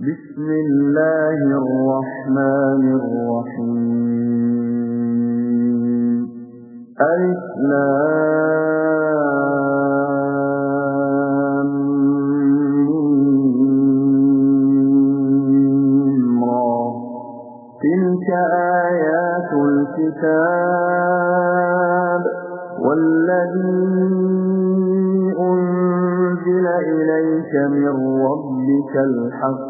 بسم الله الرحمن الرحيم. ألف لام ميم را. تلك آيات الكتاب والذي أنزل إليك من ربك الحق.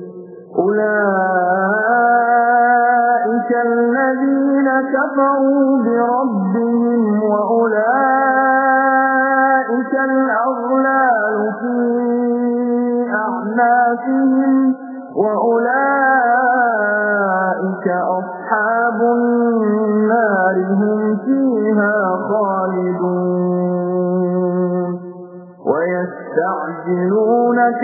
أولئك الذين كفروا بربهم وأولئك الأغلال في أعنافهم وأولئك أصحاب النار هم فيها خالدون. ويستعجلونك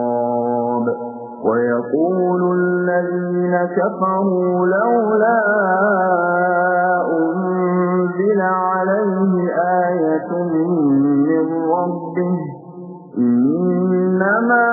ويقول الذين كفروا لولا أنزل عليه آية من ربه إنما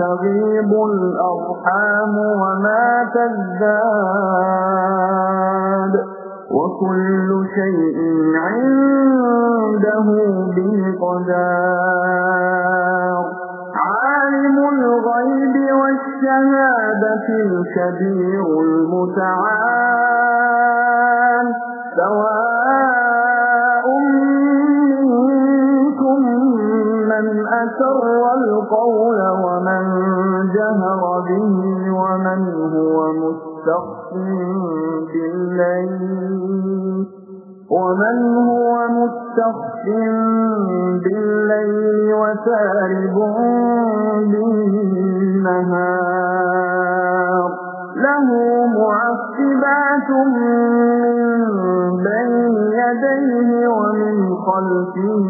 تغيب الأرحام وما تزداد وكل شيء عنده بمقدار عالم الغيب والشهادة الكبير المتعال سواء منكم من أسر القول ومن ملائكة من بين يديه ومن خلفه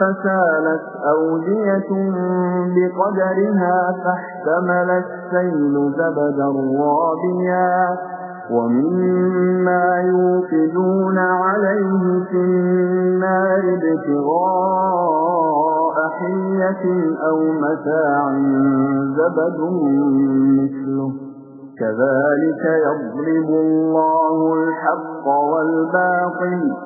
فسالت أودية بقدرها فاحتمل السيل زبدا رابيا ومما يوقدون عليه في النار ابتغاء حية أو متاع زبد مثله. كذلك يضرب الله الحق والباطل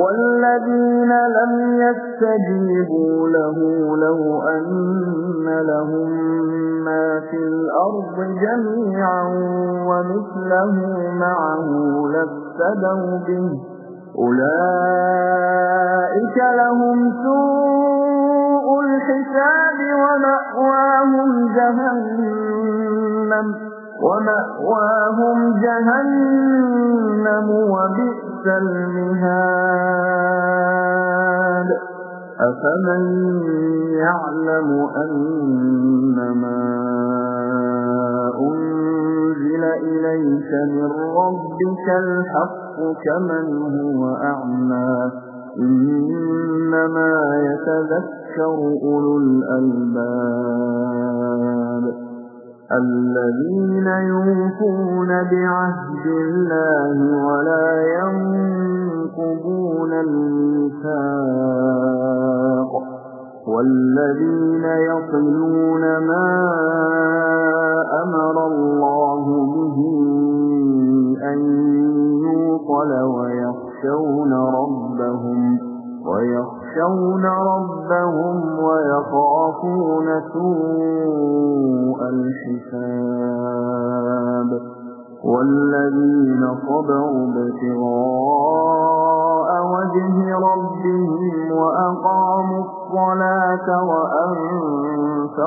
والذين لم يستجيبوا له لو أن لهم ما في الأرض جميعا ومثله معه لابتدوا به. أولئك لهم سوء الحساب ومأواهم جهنم ومأواهم جهنم وبئس المهاد. أفمن يعلم أنما أنزل إليك من ربك الحق كمن هو أعمى؟ إنما يتذكر أولو الألباب الذين يوفون بعهد الله ولا والذين يصلون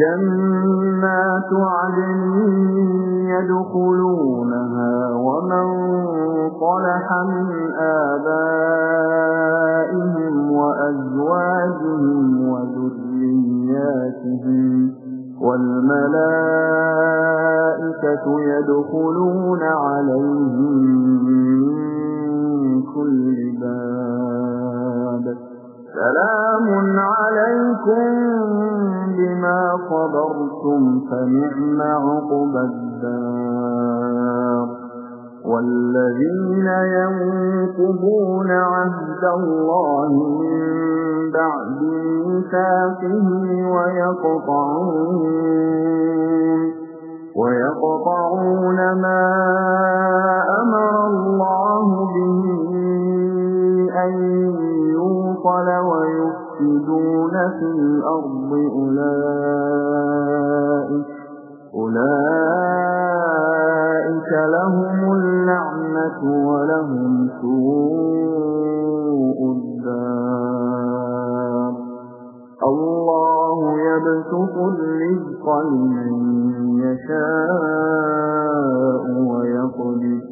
جنات عدن يدخلونها ومن صلح من آبائهم وأزواجهم وذرياتهم والملائكة يدخلون عليهم من كل باب. سلام عليكم صبرتم فنعم عقب الدار. والذين ينقضون عهد الله من بعد ميثاقه ويقطعون ويقطعون ما أمر الله به أن يوصل ويفسدون في الأرض أولئك أولئك لهم اللعنة ولهم سوء الدار. الله يبسط الرزق لمن يشاء ويقدر.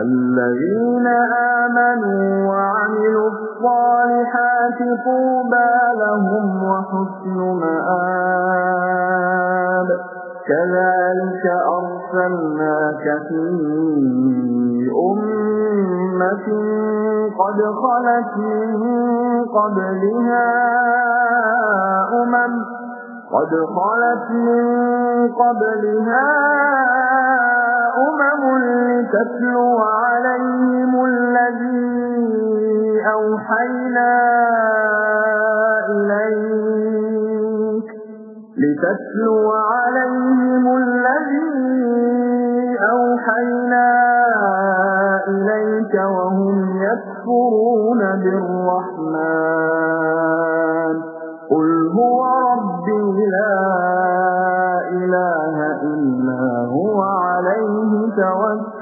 الذين آمنوا وعملوا الصالحات طوبى لهم وحسن مآب. كذلك أرسلناك في أمة قد خلت من قبلها أمم قد خلت من قبلها أمم لتتلو عليهم الذي أوحينا إليك لتتلو عليهم الذي أوحينا إليك وهم يكفرون بالرحمن.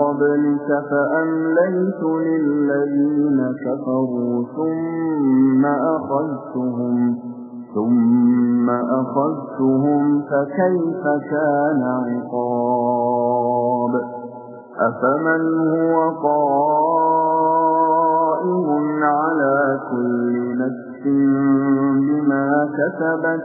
قبلك فأمليت للذين كفروا ثم أخذتهم ثم أخذتهم فكيف كان عقاب؟ أفمن هو قائم على كل نفس بما كسبت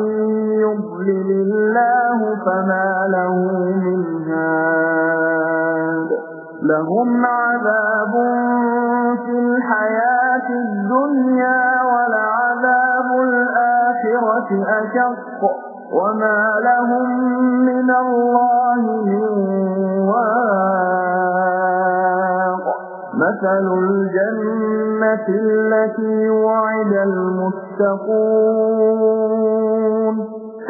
يضلل الله فما له من هاد. لهم عذاب في الحياة الدنيا ولعذاب الآخرة أشق. وما لهم من الله من واق. مثل الجنة التي وعد المتقون.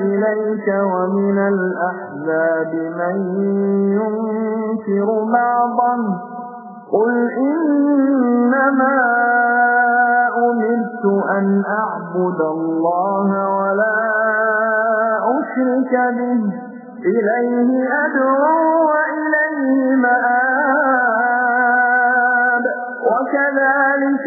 إليك ومن الأحزاب من ينكر بعضا قل إنما أمرت أن أعبد الله ولا أشرك به إليه أدعو وإليه مآب وكذلك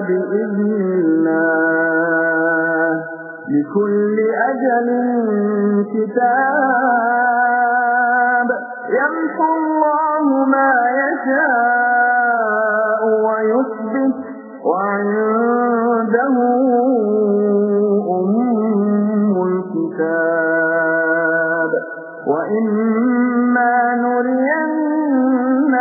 بإذن الله. لكل أجل كتاب. يمحو الله ما يشاء ويثبت. وعنده أم الكتاب. وإما نرينك